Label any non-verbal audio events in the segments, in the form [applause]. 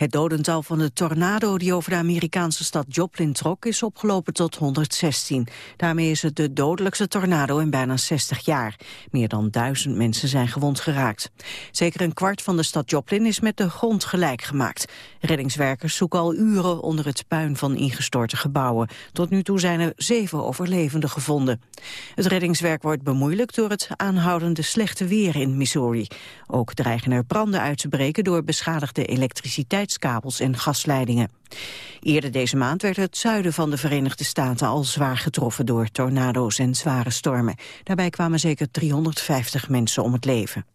Het dodental van de tornado die over de Amerikaanse stad Joplin trok is opgelopen tot 116. Daarmee is het de dodelijkste tornado in bijna 60 jaar. Meer dan duizend mensen zijn gewond geraakt. Zeker een kwart van de stad Joplin is met de grond gelijk gemaakt. Reddingswerkers zoeken al uren onder het puin van ingestorte gebouwen. Tot nu toe zijn er zeven overlevenden gevonden. Het reddingswerk wordt bemoeilijkt door het aanhoudende slechte weer in Missouri. Ook dreigen er branden uit te breken door beschadigde elektriciteit kabels en gasleidingen. Eerder deze maand werd het zuiden van de Verenigde Staten al zwaar getroffen door tornado's en zware stormen. Daarbij kwamen zeker 350 mensen om het leven.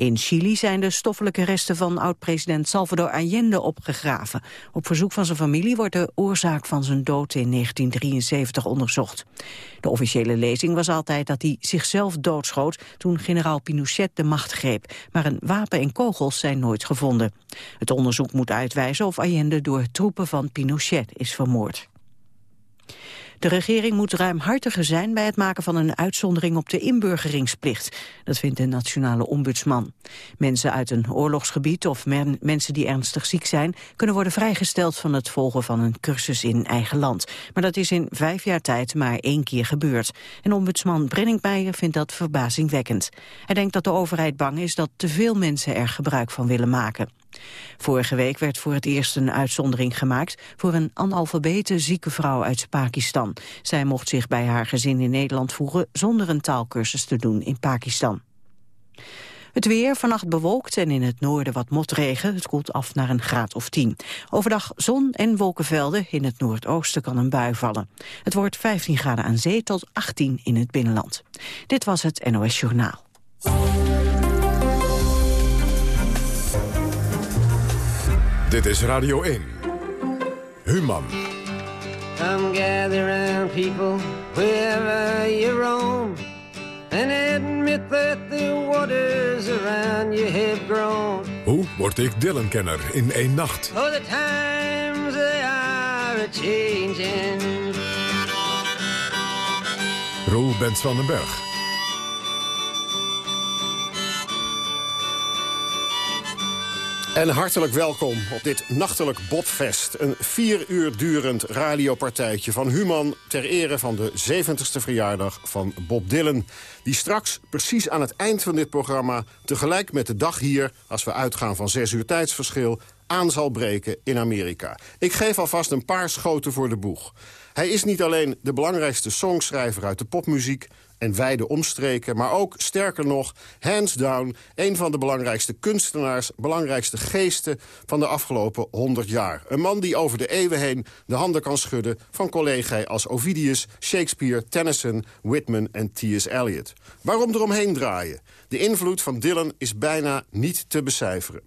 In Chili zijn de stoffelijke resten van oud-president Salvador Allende opgegraven. Op verzoek van zijn familie wordt de oorzaak van zijn dood in 1973 onderzocht. De officiële lezing was altijd dat hij zichzelf doodschoot toen generaal Pinochet de macht greep. Maar een wapen en kogels zijn nooit gevonden. Het onderzoek moet uitwijzen of Allende door troepen van Pinochet is vermoord. De regering moet ruimhartiger zijn bij het maken van een uitzondering op de inburgeringsplicht. Dat vindt de nationale ombudsman. Mensen uit een oorlogsgebied of mensen die ernstig ziek zijn... kunnen worden vrijgesteld van het volgen van een cursus in eigen land. Maar dat is in vijf jaar tijd maar één keer gebeurd. En ombudsman Brenningmeijer vindt dat verbazingwekkend. Hij denkt dat de overheid bang is dat te veel mensen er gebruik van willen maken. Vorige week werd voor het eerst een uitzondering gemaakt voor een analfabete zieke vrouw uit Pakistan. Zij mocht zich bij haar gezin in Nederland voegen zonder een taalkursus te doen in Pakistan. Het weer, vannacht bewolkt en in het noorden wat motregen. Het koelt af naar een graad of 10. Overdag zon en wolkenvelden. In het noordoosten kan een bui vallen. Het wordt 15 graden aan zee tot 18 in het binnenland. Dit was het NOS Journaal. Dit is Radio 1. Human. Come gather round people wherever you roam And admit that the waters around you have grown Hoe word ik Dylan-kenner in één nacht? Oh, the times they are a-changing Roel Bens van den Berg. En hartelijk welkom op dit nachtelijk Bobfest. Een vier uur durend radiopartijtje van Human... ter ere van de 70ste verjaardag van Bob Dylan. Die straks, precies aan het eind van dit programma... tegelijk met de dag hier, als we uitgaan van zes uur tijdsverschil... aan zal breken in Amerika. Ik geef alvast een paar schoten voor de boeg. Hij is niet alleen de belangrijkste songschrijver uit de popmuziek en wijde omstreken... maar ook, sterker nog, hands down... een van de belangrijkste kunstenaars, belangrijkste geesten... van de afgelopen 100 jaar. Een man die over de eeuwen heen de handen kan schudden... van collega's als Ovidius, Shakespeare, Tennyson, Whitman en T.S. Eliot. Waarom eromheen draaien? De invloed van Dylan is bijna niet te becijferen.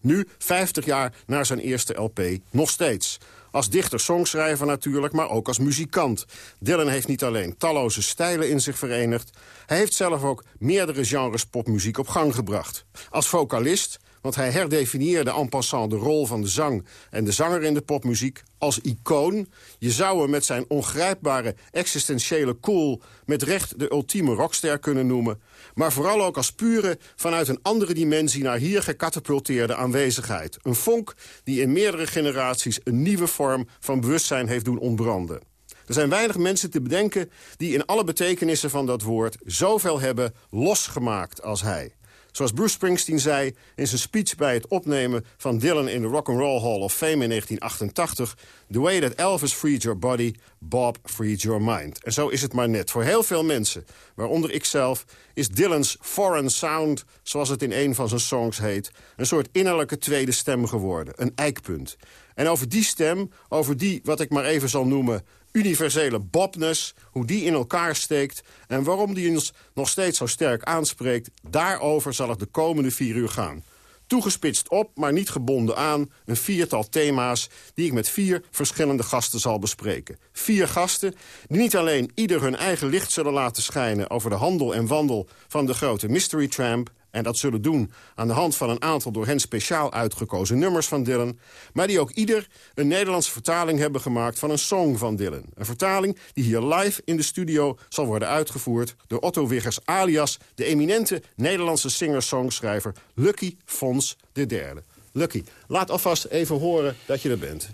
Nu, 50 jaar na zijn eerste LP, nog steeds. Als dichter-songschrijver natuurlijk, maar ook als muzikant. Dylan heeft niet alleen talloze stijlen in zich verenigd... hij heeft zelf ook meerdere genres popmuziek op gang gebracht. Als vocalist want hij herdefinieerde en passant de rol van de zang en de zanger in de popmuziek als icoon. Je zou hem met zijn ongrijpbare existentiële cool met recht de ultieme rockster kunnen noemen. Maar vooral ook als pure vanuit een andere dimensie naar hier gecatapulteerde aanwezigheid. Een vonk die in meerdere generaties een nieuwe vorm van bewustzijn heeft doen ontbranden. Er zijn weinig mensen te bedenken die in alle betekenissen van dat woord zoveel hebben losgemaakt als hij. Zoals Bruce Springsteen zei in zijn speech bij het opnemen van Dylan in de Rock and Roll Hall of Fame in 1988... The way that Elvis freed your body, Bob freed your mind. En zo is het maar net. Voor heel veel mensen, waaronder ikzelf, is Dylan's foreign sound... zoals het in een van zijn songs heet, een soort innerlijke tweede stem geworden. Een eikpunt. En over die stem, over die, wat ik maar even zal noemen universele bobness, hoe die in elkaar steekt... en waarom die ons nog steeds zo sterk aanspreekt... daarover zal het de komende vier uur gaan. Toegespitst op, maar niet gebonden aan, een viertal thema's... die ik met vier verschillende gasten zal bespreken. Vier gasten die niet alleen ieder hun eigen licht zullen laten schijnen... over de handel en wandel van de grote mystery tramp en dat zullen doen aan de hand van een aantal door hen speciaal uitgekozen nummers van Dylan... maar die ook ieder een Nederlandse vertaling hebben gemaakt van een song van Dylan. Een vertaling die hier live in de studio zal worden uitgevoerd... door Otto Wiggers alias de eminente Nederlandse singer-songschrijver Lucky Fons III. Lucky, laat alvast even horen dat je er bent.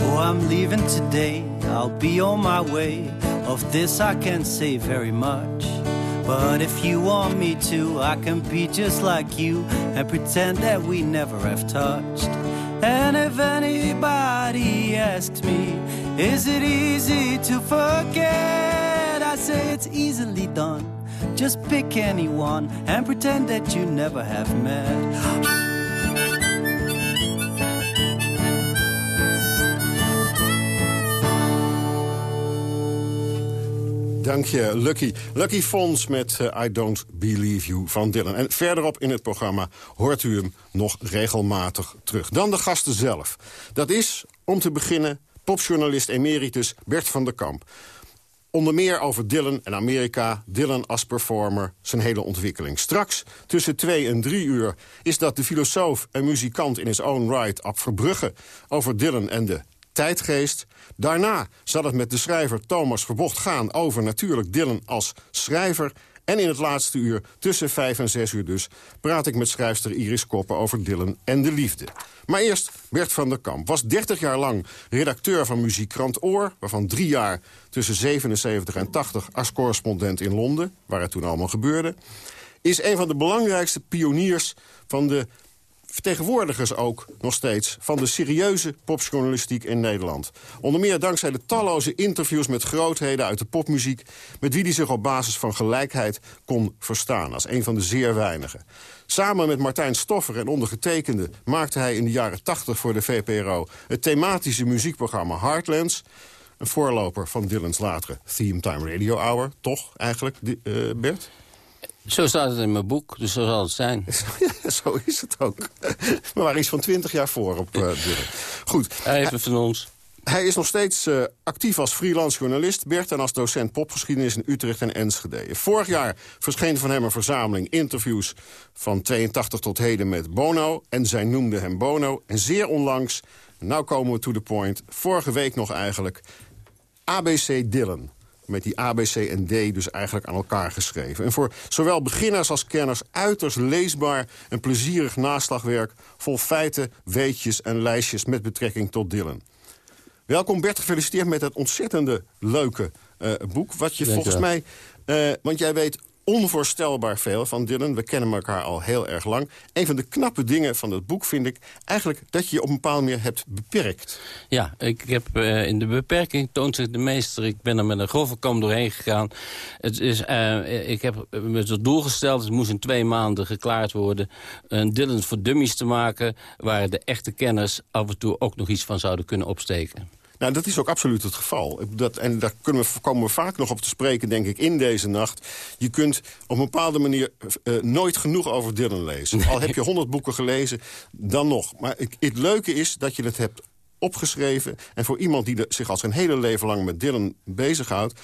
Oh, leaving today. I'll be on my way. Of this I can't say very much. But if you want me to, I can be just like you and pretend that we never have touched. And if anybody asks me, is it easy to forget? I say it's easily done. Just pick anyone and pretend that you never have met. Dank je, Lucky. Lucky Fons met uh, I Don't Believe You van Dylan. En verderop in het programma hoort u hem nog regelmatig terug. Dan de gasten zelf. Dat is, om te beginnen, popjournalist emeritus Bert van der Kamp. Onder meer over Dylan en Amerika, Dylan als performer, zijn hele ontwikkeling. Straks, tussen twee en drie uur, is dat de filosoof en muzikant in his own right... Ab Verbrugge over Dylan en de tijdgeest. Daarna zal het met de schrijver Thomas Verbocht gaan over natuurlijk Dylan als schrijver. En in het laatste uur, tussen vijf en zes uur dus... praat ik met schrijfster Iris Koppen over Dylan en de liefde. Maar eerst Bert van der Kamp. Was 30 jaar lang redacteur van muziekkrant Oor... waarvan drie jaar tussen 77 en 80 als correspondent in Londen... waar het toen allemaal gebeurde... is een van de belangrijkste pioniers van de vertegenwoordigers ook nog steeds van de serieuze popjournalistiek in Nederland. Onder meer dankzij de talloze interviews met grootheden uit de popmuziek... met wie hij zich op basis van gelijkheid kon verstaan, als een van de zeer weinigen. Samen met Martijn Stoffer en ondergetekende maakte hij in de jaren 80 voor de VPRO... het thematische muziekprogramma Heartlands... Een voorloper van Dylan's latere Theme Time Radio Hour, toch eigenlijk, uh, Bert? Zo staat het in mijn boek, dus zo zal het zijn. [laughs] zo is het ook. [laughs] maar waar is van twintig jaar voor op [laughs] uh, Goed. Even van ons. Hij is nog steeds uh, actief als freelance journalist. Bert en als docent popgeschiedenis in Utrecht en Enschede. Vorig jaar verscheen van hem een verzameling interviews... van 82 tot heden met Bono. En zij noemde hem Bono. En zeer onlangs, nou komen we to the point... vorige week nog eigenlijk, ABC Dylan met die A, B, C en D dus eigenlijk aan elkaar geschreven. En voor zowel beginners als kenners uiterst leesbaar en plezierig naslagwerk... vol feiten, weetjes en lijstjes met betrekking tot Dylan. Welkom Bert, gefeliciteerd met het ontzettende leuke uh, boek. Wat je volgens mij, uh, want jij weet onvoorstelbaar veel van Dylan. We kennen elkaar al heel erg lang. Een van de knappe dingen van het boek vind ik eigenlijk... dat je je op een bepaalde manier hebt beperkt. Ja, ik heb uh, in de beperking toont zich de meester. Ik ben er met een grove kam doorheen gegaan. Het is, uh, ik heb me het doel gesteld, het moest in twee maanden geklaard worden... een Dylan voor dummies te maken... waar de echte kenners af en toe ook nog iets van zouden kunnen opsteken. Nou, dat is ook absoluut het geval. Dat, en daar kunnen we, komen we vaak nog op te spreken, denk ik, in deze nacht. Je kunt op een bepaalde manier uh, nooit genoeg over Dylan lezen. Al heb je honderd boeken gelezen, dan nog. Maar het, het leuke is dat je het hebt opgeschreven. En voor iemand die de, zich al zijn hele leven lang met Dylan bezighoudt...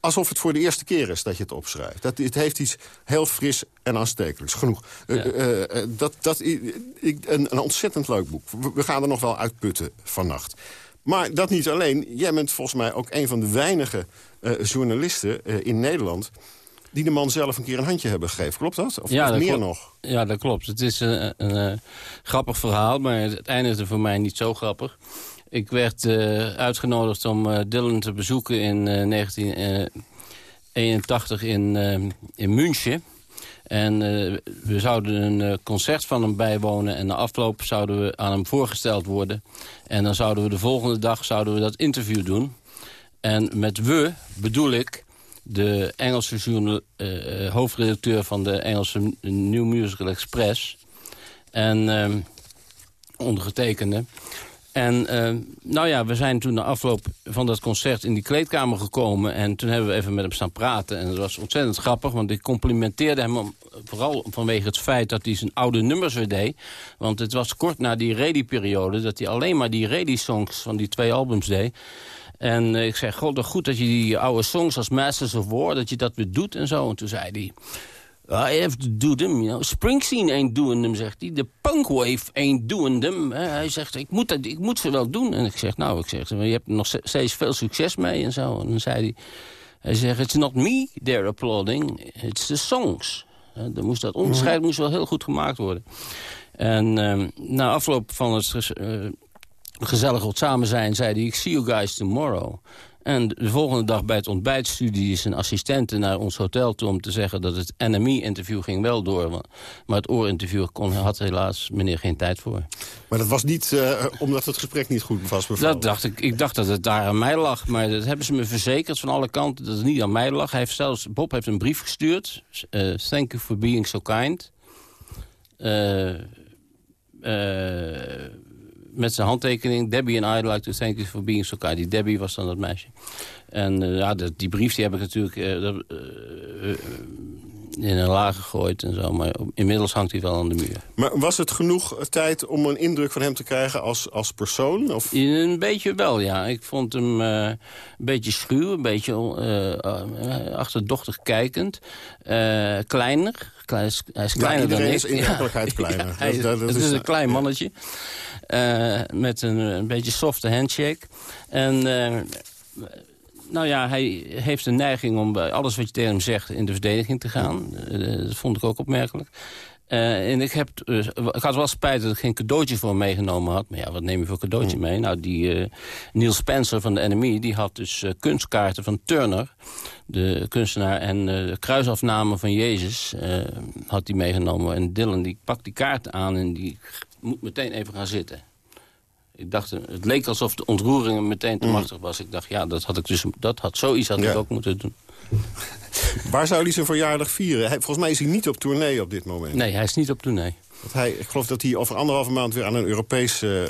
alsof het voor de eerste keer is dat je het opschrijft. Dat, het heeft iets heel fris en aanstekelijks. Genoeg. Ja. Uh, uh, dat, dat, ik, een, een ontzettend leuk boek. We gaan er nog wel uitputten vannacht. Maar dat niet alleen. Jij bent volgens mij ook een van de weinige uh, journalisten uh, in Nederland... die de man zelf een keer een handje hebben gegeven. Klopt dat? Of, ja, of dat meer klopt. nog? Ja, dat klopt. Het is een, een, een grappig verhaal, maar het eindigde voor mij niet zo grappig. Ik werd uitgenodigd om Dylan te bezoeken in 1981 in, in München... En uh, we zouden een uh, concert van hem bijwonen. En na afloop zouden we aan hem voorgesteld worden. En dan zouden we de volgende dag zouden we dat interview doen. En met we bedoel ik de Engelse journal, uh, hoofdredacteur van de Engelse New Musical Express. En ondergetekende. En uh, nou ja, we zijn toen na afloop van dat concert in die kleedkamer gekomen. En toen hebben we even met hem staan praten. En dat was ontzettend grappig, want ik complimenteerde hem... Om, vooral vanwege het feit dat hij zijn oude nummers weer deed. Want het was kort na die ready-periode... dat hij alleen maar die ready-songs van die twee albums deed. En ik zei, god, goed dat je die oude songs als Masters of War... dat je dat weer doet en zo. En toen zei hij... I have to do them, you know. Springsteen ain't doing them, zegt hij. De punkwave ain't doing them. Hij zegt, ik moet, dat, ik moet ze wel doen. En ik zeg, nou, ik zeg, je hebt nog steeds veel succes mee en zo. En dan zei hij, hij zegt, it's not me they're applauding, it's the songs. Dan moest dat onderscheid moest wel heel goed gemaakt worden. En uh, na afloop van het uh, gezellig samen zijn, zei hij... ik see you guys tomorrow. En de volgende dag bij het ontbijtstudie is een assistente naar ons hotel toe... om te zeggen dat het NMI-interview ging wel door. Maar het oorinterview kon, had helaas meneer geen tijd voor. Maar dat was niet uh, omdat het gesprek niet goed was bevallen? Dat dacht ik. Ik dacht dat het daar aan mij lag. Maar dat hebben ze me verzekerd van alle kanten dat het niet aan mij lag. Hij heeft zelfs, Bob heeft een brief gestuurd. Uh, thank you for being so kind. Uh, met zijn handtekening. Debbie and I'd like to thank you for being so kind. Die Debbie was dan dat meisje. En uh, ja, die brief die heb ik natuurlijk uh, uh, in een laag gegooid en zo. Maar inmiddels hangt hij wel aan de muur. Maar was het genoeg tijd om een indruk van hem te krijgen als, als persoon? Of? Een beetje wel, ja. Ik vond hem een beetje schuw, een beetje achterdochtig kijkend. kleiner. Hij is, hij is kleiner ja, dan ik. is in werkelijkheid [laughs] kleiner. Ja, hij, dat, dat, het is, is een klein mannetje. Uh, met een, een, beetje softe handshake. En uh, nou ja, hij heeft een neiging om bij alles wat je tegen hem zegt in de verdediging te gaan. Dat vond ik ook opmerkelijk. En ik, heb, ik had wel spijt dat ik geen cadeautje voor hem meegenomen had. Maar ja, wat neem je voor cadeautje Mm. mee? Nou, die Neil Spencer van de NME, die had dus kunstkaarten van Turner de kunstenaar en uh, de kruisafname van Jezus uh, had hij meegenomen. En Dylan die pakt die kaarten aan en die moet meteen even gaan zitten. Ik dacht, het leek alsof de ontroering meteen te Mm. machtig was. Ik dacht, ja, dat had ik dus, dat had zoiets had Ja. ik ook moeten doen. [laughs] Waar zou hij zijn verjaardag vieren? Hij, volgens mij is hij niet op tournee op dit moment. Nee, hij is niet op tournee. Hij, ik geloof dat hij over anderhalve maand weer aan een Europese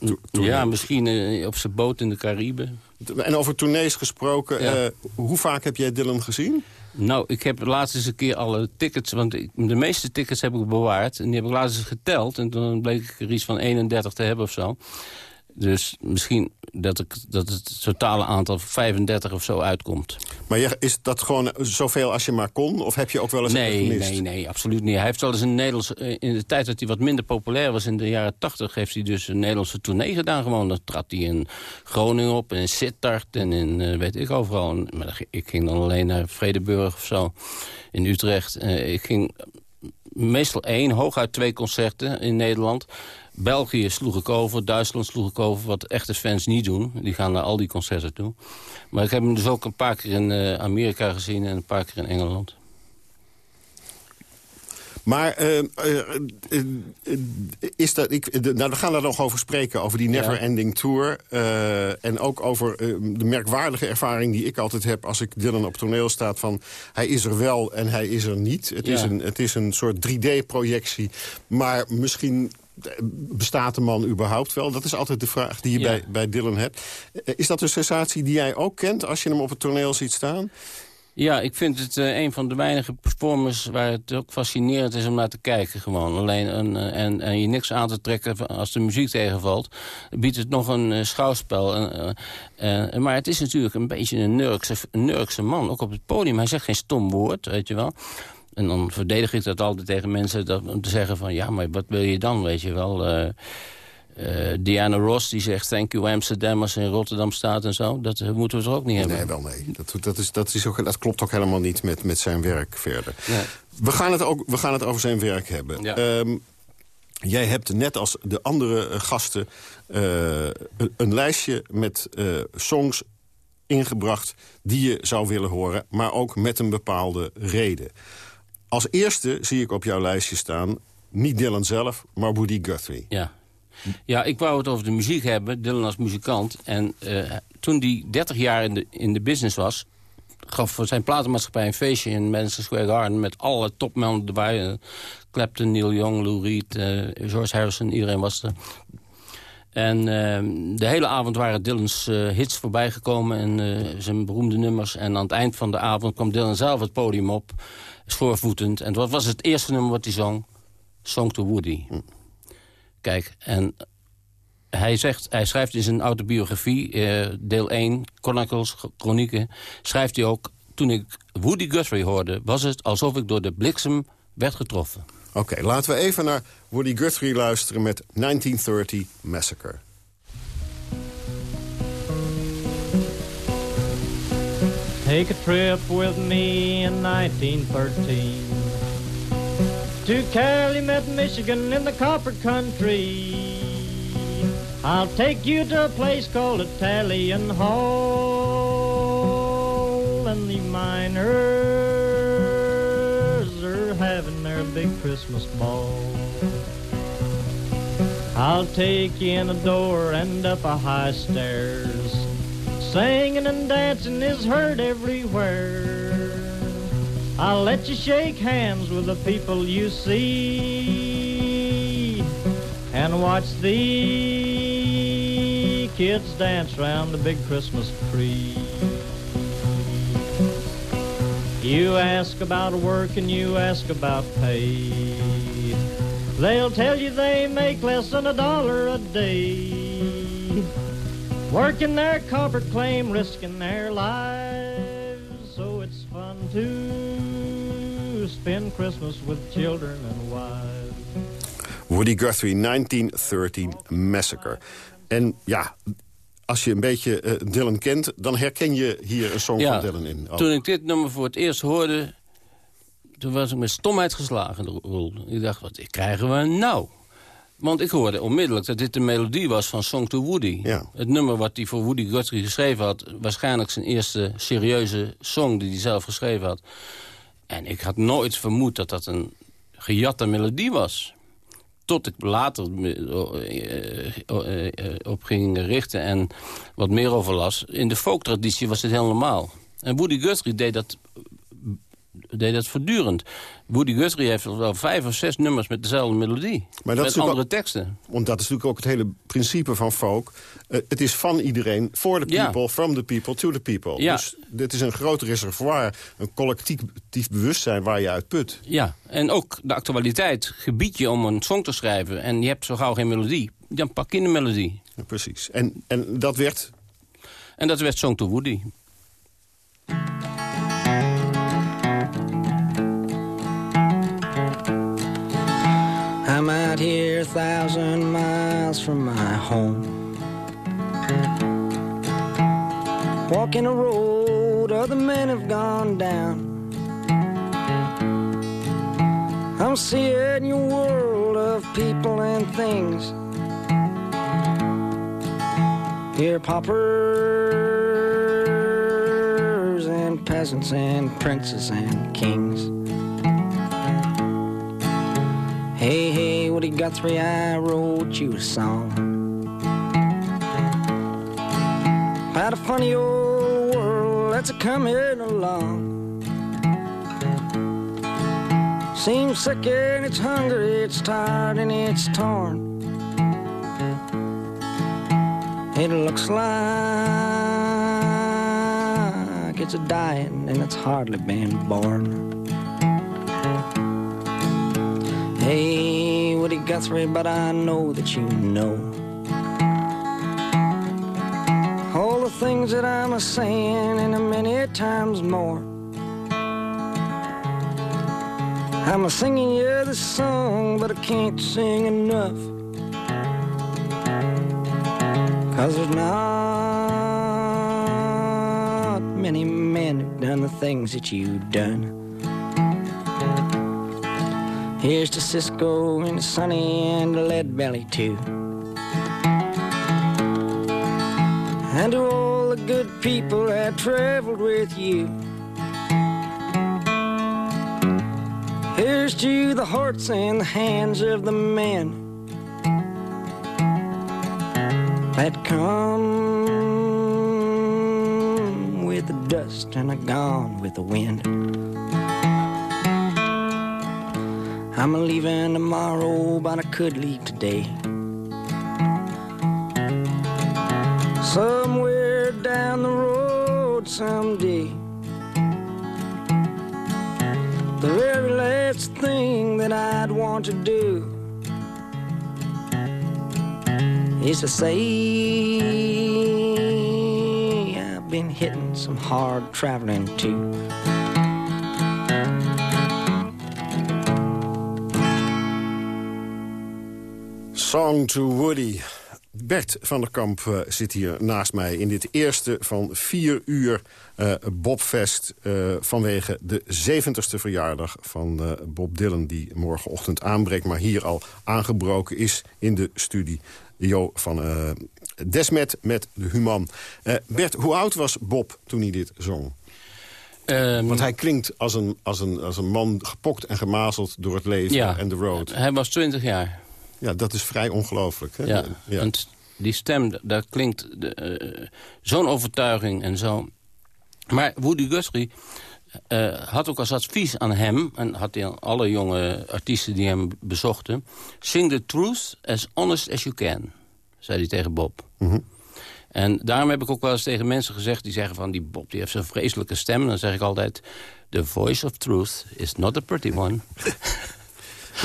uh, to tournee... Ja, misschien uh, op zijn boot in de Cariben. En over tournees gesproken, Ja. uh, hoe vaak heb jij Dylan gezien? Nou, ik heb laatst eens een keer alle tickets... want ik- de meeste tickets heb ik bewaard. En die heb ik laatst eens geteld. En toen bleek ik er iets van 31 te hebben of zo. Dus misschien dat, ik, dat het totale aantal 35 of zo uitkomt. Maar is dat gewoon zoveel als je maar kon? Of heb je ook wel eens Nee, gemist? nee, nee, absoluut niet. Hij heeft wel eens een Nederlands... eh, In de tijd dat hij wat minder populair was, in de jaren 80... heeft hij dus een Nederlandse tournee gedaan gewoon. Dan trad hij in Groningen op, en in Sittard en in eh, weet ik overal. Maar ik ging dan alleen naar Vredeburg of zo, in Utrecht. Eh, ik ging meestal één, hooguit twee concerten in Nederland. België sloeg ik over, Duitsland sloeg ik over... wat echte fans niet doen. Die gaan naar al die concerten toe. Maar ik heb hem dus ook een paar keer in eh, Amerika gezien... en een paar keer in Engeland. Maar eh, eh, is dat, ik, nou, we gaan daar nog over spreken, over die Never. Ending Tour. en ook over de merkwaardige ervaring die ik altijd heb... als ik Dylan op toneel staat van... hij is er wel en hij is er niet. Het, is, een, het is een soort 3D-projectie. Maar misschien bestaat de man überhaupt wel? Dat is altijd de vraag die je Ja. bij, bij Dylan hebt. Eh, Is dat een sensatie die jij ook kent als je hem op het toneel ziet staan? Ja, ik vind het eh, een van de weinige performers waar het ook fascinerend is om naar te kijken. Gewoon. Alleen een, eh, en, en je niks aan te trekken als de muziek tegenvalt. Biedt het nog een eh, schouwspel. En, eh, eh, maar het is natuurlijk een beetje een Nurkse, een Nurkse man. Ook op het podium. Hij zegt geen stom woord, weet je wel. En dan verdedig ik dat altijd tegen mensen dat, om te zeggen van... ja, maar wat wil je dan, weet je wel... eh, eh, Diana Ross die zegt thank you Amsterdam als ze in Rotterdam staat en zo. Dat eh, moeten we toch ook niet hebben. Nee, wel nee. Dat, dat, is, dat, is ook, dat klopt ook helemaal niet met, met zijn werk verder. Nee. We, gaan het ook, we gaan het over zijn werk hebben. Ja. Ehm, jij hebt net als de andere gasten een, een lijstje met songs ingebracht die je zou willen horen... maar ook met een bepaalde reden. Als eerste zie ik op jouw lijstje staan... niet Dylan zelf, maar Woody Guthrie. Ja. ja, ik wou het over de muziek hebben, Dylan als muzikant. En eh, toen hij 30 jaar in de, in de business was... gaf zijn platenmaatschappij een feestje in Madison Square Garden... met alle topmannen erbij. eh, Clapton, Neil Young, Lou Reed, eh, George Harrison, iedereen was er. En de hele avond waren Dylan's hits voorbijgekomen en zijn beroemde nummers. En aan het eind van de avond kwam Dylan zelf het podium op, schoorvoetend. En wat was het eerste nummer wat hij zong? Song to Woody. Kijk, en, hij, zegt, hij schrijft in zijn autobiografie, uh, deel 1, Chronicles, Chronieken... schrijft hij ook, toen ik Woody Guthrie hoorde... was het alsof ik door de bliksem werd getroffen. Oké, laten we even naar Woody Guthrie luisteren met 1930 Massacre. Take a trip with me in 1913 To Calumet, Michigan in the copper country. I'll take you to a place called Italian Hall And the miners are having their big Christmas ball. I'll take you in a door and up a high stairs Singing and dancing is heard everywhere. I'll let you shake hands with the people you see and watch the kids dance round the big Christmas tree. You ask about work and you ask about pay. They'll tell you they make less than a dollar a day. Working their copper claim, risking their lives. So it's fun to spend Christmas with children and wives. Woody Guthrie, 1913 Massacre. En ja, als je een beetje uh, Dylan kent, dan herken je hier een song van Dylan in. Oh. Toen ik dit nummer voor het eerst hoorde, toen was ik met stomheid geslagen. Ik dacht, wat krijgen we nou? Want ik hoorde onmiddellijk dat dit de melodie was van Song to Woody. Ja. Het nummer wat hij voor Woody Guthrie geschreven had... waarschijnlijk zijn eerste serieuze song die hij zelf geschreven had. En ik had nooit vermoed dat dat een gejatte melodie was. Tot ik later eh, eh, eh, op ging richten en wat meer over las. In de folk-traditie was dit helemaal. En Woody Guthrie deed dat deed dat voortdurend. Woody Guthrie heeft wel vijf of zes nummers met dezelfde melodie. Maar dat met andere teksten. Want dat is natuurlijk ook het hele principe van folk. Uh, het is van iedereen, for the people, from the people, to the people. Ja. Dus dit is een groot reservoir, een collectief bewustzijn waar je uit put. Ja, en ook de actualiteit gebied je om een song te schrijven... en je hebt zo gauw geen melodie, dan pak je een melodie. Ja, precies. En, en dat werd... En dat werd Song to Woody. Here a thousand miles from my home. Walking a road other men have gone down. I'm seeing your world of people and things. Here, paupers and peasants and princes and kings. Hey, hey, Woody Guthrie, I wrote you a song about a funny old world that's a coming along. Seems sick and it's hungry, it's tired and it's torn. It looks like it's a dying and it's hardly been born. Hey, what he got for me, but I know that you know all the things that I'm a saying and a many times more. I'm a singing you this song, but I can't sing enough. Cause there's not many men who've done the things that you've done. Here's to Cisco and Sonny and Lead Belly too. And to all the good people that traveled with you. Here's to the hearts and the hands of the men that come with the dust and are gone with the wind. I'm leaving tomorrow, but I could leave today. Somewhere down the road someday. The very last thing that I'd want to do is to say I've been hitting some hard traveling too. Song to Woody. Bert van der Kamp uh, zit hier naast mij in dit eerste van vier uur uh, Bobfest... Uh, vanwege de 70ste verjaardag van Bob Dylan... die morgenochtend aanbreekt, maar hier al aangebroken is in de studie. Jo van Desmet met de Human. Bert, hoe oud was Bob toen hij dit zong? Um, Want hij klinkt als een, als, een, als een man gepokt en gemazeld door het leven ja, en de road. Hij was 20 jaar. Ja, dat is vrij ongelooflijk. Ja, ja. En die stem, daar klinkt uh, zo'n overtuiging en zo. Maar Woody Guthrie uh, had ook als advies aan hem... en had hij aan alle jonge artiesten die hem bezochten... sing the truth as honest as you can, zei hij tegen Bob. Mm -hmm. En daarom heb ik ook wel eens tegen mensen gezegd... die zeggen van, die Bob die heeft zo'n vreselijke stem. En dan zeg ik altijd... The voice of truth is not a pretty one. [laughs]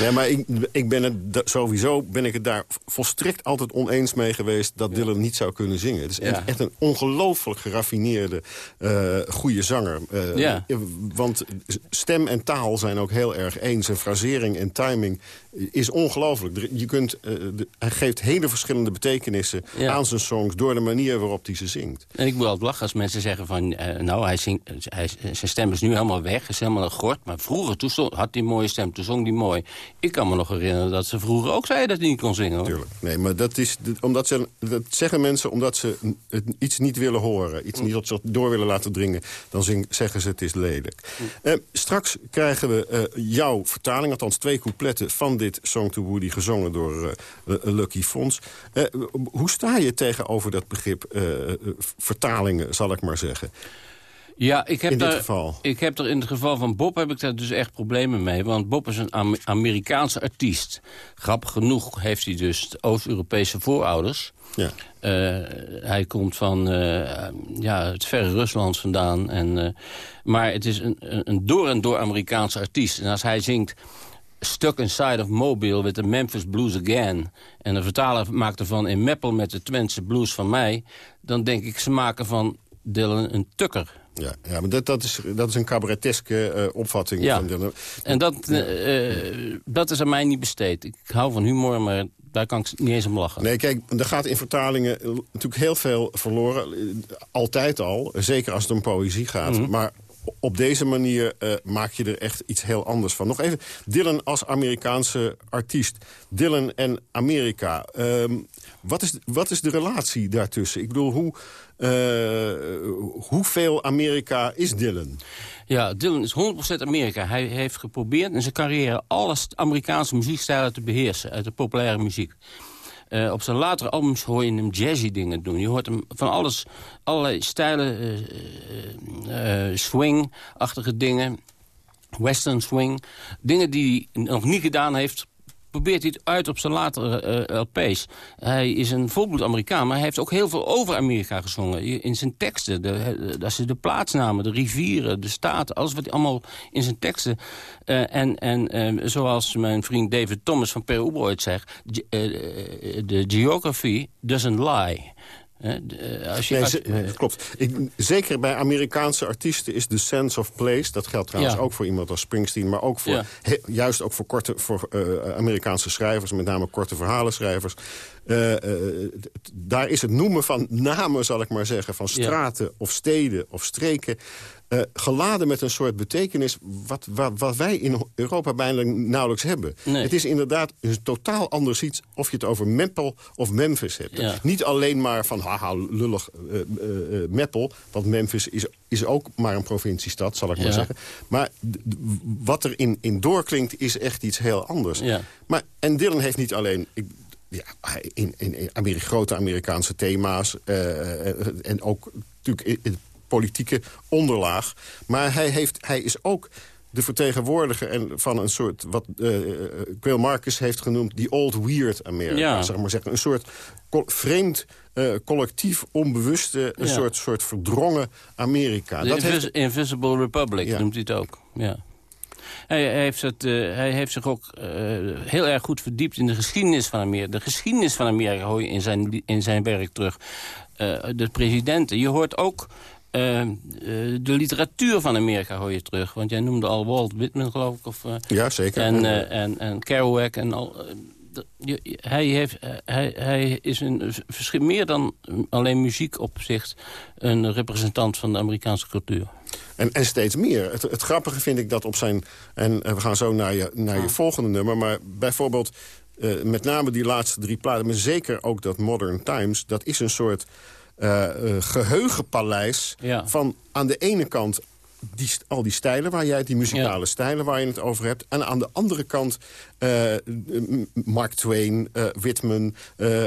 Nee, maar ik, ik ben het, sowieso ben ik het daar volstrekt altijd oneens mee geweest... dat Dylan niet zou kunnen zingen. Het is echt een ongelooflijk geraffineerde, uh, goede zanger. Uh, Ja. Want stem en taal zijn ook heel erg eens. En frasering en timing is ongelooflijk. Je kunt, uh, de- hij geeft hele verschillende betekenissen Ja. aan zijn songs... door de manier waarop hij ze zingt. En ik wil altijd lachen als mensen zeggen van... eh, nou, hij zingt, hij, zijn stem is nu helemaal weg, is helemaal een gort. Maar vroeger toen had hij een mooie stem, toen zong hij mooi. Ik kan me nog herinneren dat ze vroeger ook zeiden dat hij niet kon zingen. Hoor. Tuurlijk. Nee, maar dat, is, omdat ze, dat zeggen mensen omdat ze het, iets niet willen horen. Iets niet ze door willen laten dringen. Dan zing- zeggen ze het is lelijk. Eh, straks krijgen we eh, jouw vertaling. Althans twee coupletten van dit Song to Woody. Gezongen door eh, Lucky Fons. Eh, hoe sta je tegenover dat begrip eh, eh, vertalingen, zal ik maar zeggen? Ja, ik heb, In dit daar, geval. ik heb er in het geval van Bob heb ik daar dus echt problemen mee. Want Bob is een Am- Amerikaanse artiest. Grappig genoeg heeft hij dus Oost-Europese voorouders. Ja. Eh, hij komt van eh, ja, het verre Rusland vandaan. En, eh, maar het is een, een een door en door Amerikaanse artiest. En als hij zingt... Stuck Inside of Mobile with the Memphis Blues Again... en de vertaler maakt ervan in Meppel met de Twentse blues van mij... dan denk ik, ze maken van Dylan een tukker. Ja, ja maar dat, dat, is, dat is een cabareteske eh, opvatting Ja. van Dylan. En dat, eh, dat is aan mij niet besteed. Ik hou van humor, maar daar kan ik niet eens om lachen. Nee, kijk, er gaat in vertalingen natuurlijk heel veel verloren. Altijd al, zeker als het om poëzie gaat. Mhm. Maar op deze manier eh, maak je er echt iets heel anders van. Nog even, Dylan als Amerikaanse artiest. Dylan en Amerika. Ehm, wat, is, wat is de relatie daartussen? Ik bedoel, hoe, eh, hoeveel Amerika is Dylan? Ja, Dylan is 100% Amerika. Hij heeft geprobeerd in zijn carrière alle st- Amerikaanse muziekstijlen te beheersen. Uit de populaire muziek. Eh, op zijn latere albums hoor je hem jazzy dingen doen. Je hoort hem van alles, allerlei stijlen, eh, eh, swing-achtige dingen. Western swing. Dingen die hij nog niet gedaan heeft, probeert het uit op zijn latere eh, LP's. Hij is een volbloed Amerikaan, maar hij heeft ook heel veel over Amerika gezongen. In zijn teksten, de, is de plaatsnamen, de rivieren, de staten... alles wat hij allemaal in zijn teksten... eh, en en eh, zoals mijn vriend David Thomas van Per ooit zegt... eh, de geography doesn't lie. Eh, als je, Nee, als- eh, klopt. Ik, zeker bij Amerikaanse artiesten is de sense of place... dat geldt trouwens Ja. ook voor iemand als Springsteen... maar ook voor, Ja. he- juist ook voor, korte, voor eh, Amerikaanse schrijvers... met name korte verhalenschrijvers. Eh, daar is het noemen van namen, zal ik maar zeggen... van Ja. straten of steden of streken... eh, geladen met een soort betekenis wat, wat, wat wij in Europa bijna nauwelijks hebben. Nee. Het is inderdaad een totaal anders iets of je het over Meppel of Memphis hebt. Ja. Niet alleen maar van haha lullig eh, Meppel, want Memphis is, is ook maar een provinciestad, zal ik maar zeggen. Maar wat er in, in doorklinkt is echt iets heel anders. Ja. Maar, en Dylan heeft niet alleen... Ik, ja, in, in, in Ameri- grote Amerikaanse thema's en ook natuurlijk politieke onderlaag. Maar hij, heeft, hij is ook de vertegenwoordiger en van een soort, wat eh Quail Marcus heeft genoemd... die old weird Amerika, Ja. zeg maar zeggen. Een soort vreemd, eh, collectief, onbewuste... een Ja. soort, soort verdrongen Amerika. de dat Invis- heeft, Invisible Republic Ja. noemt hij het ook. Ja. Hij, heeft, het, uh, hij heeft zich ook uh, heel erg goed verdiept in de geschiedenis van Amerika. De geschiedenis van Amerika hoor je in zijn, in zijn werk terug. Uh, de presidenten. Je hoort ook de literatuur van Amerika hoor je terug. Want jij noemde al Walt Whitman, geloof ik. Of, ja, zeker. En, en, en Kerouac en al hij, heeft, hij, hij is een, meer dan alleen muziek op zich een representant van de Amerikaanse cultuur. En, en steeds meer. Het, het grappige vind ik dat op zijn... en we gaan zo naar je, naar je volgende nummer... maar bijvoorbeeld met name die laatste drie platen... maar zeker ook dat Modern Times... dat is een soort geheugenpaleis ja. van aan de ene kant die, al die stijlen waar jij die muzikale Ja. stijlen waar je het over hebt. En aan de andere kant eh, Mark Twain, eh, Whitman, eh,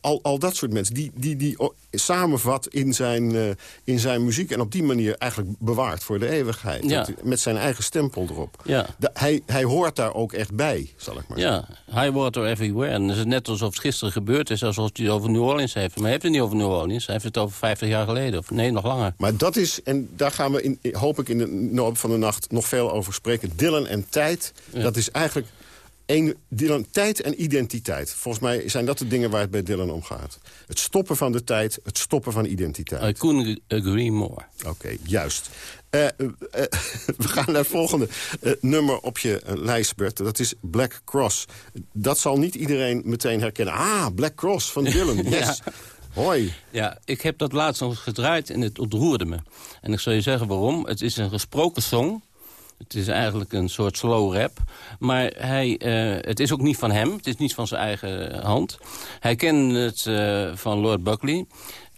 al, al dat soort mensen. Die, die, die samenvat in zijn, in zijn muziek en op die manier eigenlijk bewaart voor de eeuwigheid. Ja. Met zijn eigen stempel erop. Ja. Hij, hij hoort daar ook echt bij, zal ik maar zeggen. Ja, high water everywhere. En het is net alsof het gisteren gebeurd is, alsof hij het over New Orleans heeft. Maar hij heeft het niet over New Orleans, hij heeft het over 50 jaar geleden. Of nee, nog langer. Maar dat is, en daar gaan we in, hoop ik in de loop van de nacht nog veel over spreken. Dylan en tijd, Ja. dat is eigenlijk één, Dylan, tijd en identiteit. Volgens mij zijn dat de dingen waar het bij Dylan om gaat. Het stoppen van de tijd, het stoppen van identiteit. I couldn't agree more. Oké, juist. Eh, [laughs] we gaan naar het volgende eh, nummer op je lijst, Bert. Dat is Black Cross. Dat zal niet iedereen meteen herkennen. Ah, Black Cross van [laughs] Dylan, yes. Hoi. Ja, ik heb dat laatst nog gedraaid en het ontroerde me. En ik zal je zeggen waarom. Het is een gesproken song. Het is eigenlijk een soort slow rap. Maar hij, eh, het is ook niet van hem. Het is niet van zijn eigen hand. Hij kende het eh, van Lord Buckley.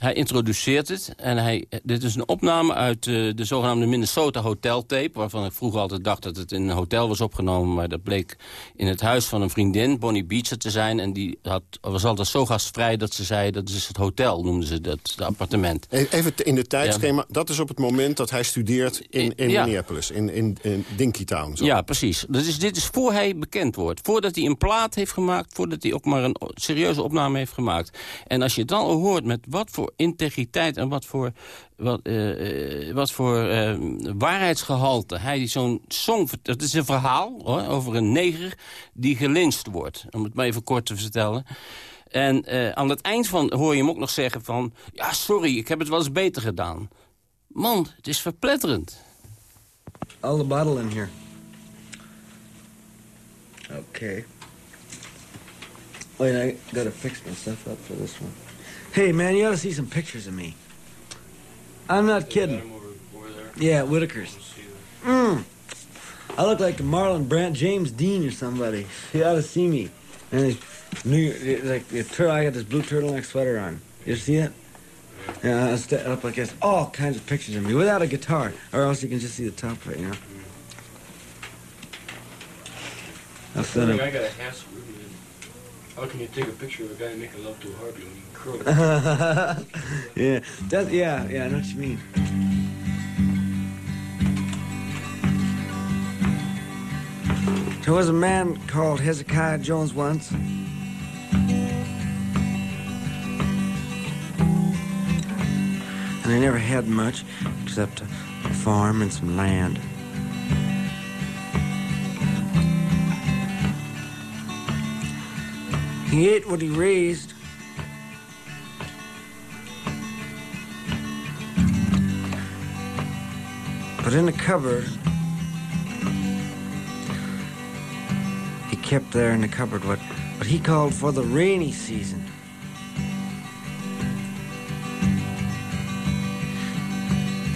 Hij introduceert het. En hij, dit is een opname uit eh, de zogenaamde Minnesota Hotel Tape... waarvan ik vroeger altijd dacht dat het in een hotel was opgenomen... maar dat bleek in het huis van een vriendin, Bonnie Beecher, te zijn. En die had, was altijd zo gastvrij dat ze zei... dat is het hotel, noemden ze dat, het appartement. E- Even in de tijdschema. Dat is op het moment dat hij studeert in, in Ja. Minneapolis, in, in, in Dinkytown. Zo. Ja, precies. Dat is, dit is voor hij bekend wordt. Voordat hij een plaat heeft gemaakt. Voordat hij ook maar een serieuze opname heeft gemaakt. En als je het dan al hoort met wat voor integriteit en wat voor, wat, eh, eh, wat voor eh, waarheidsgehalte hij zo'n song... Dat is een verhaal hoor, over een neger die gelinst wordt. Om het maar even kort te vertellen. En eh, aan het eind van hoor je hem ook nog zeggen van... Ja, sorry, ik heb het wel eens beter gedaan. Man, het is verpletterend. All the bottle in here. Okay. Wait, I gotta fix my stuff up for this one. Hey, man, you ought to see some pictures of me. I'm not kidding. Yeah, Whitaker's. Mm. I look like Marlon Brand, James Dean or somebody. [laughs] You ought to see me. And New like the turtle. I got this blue turtleneck sweater on. You see it? Yeah, I stand up like this. All kinds of pictures of me without a guitar, or else you can just see the top of it. You know. I'll send him. I gotta ask how can you take a picture of a guy making love to a harpy [laughs] yeah, that, yeah, yeah. I know what you mean. There was a man called Hezekiah Jones once. And he never had much except a farm and some land. He ate what he raised. But in the cupboard, he kept there in the cupboard what, what he called for the rainy season.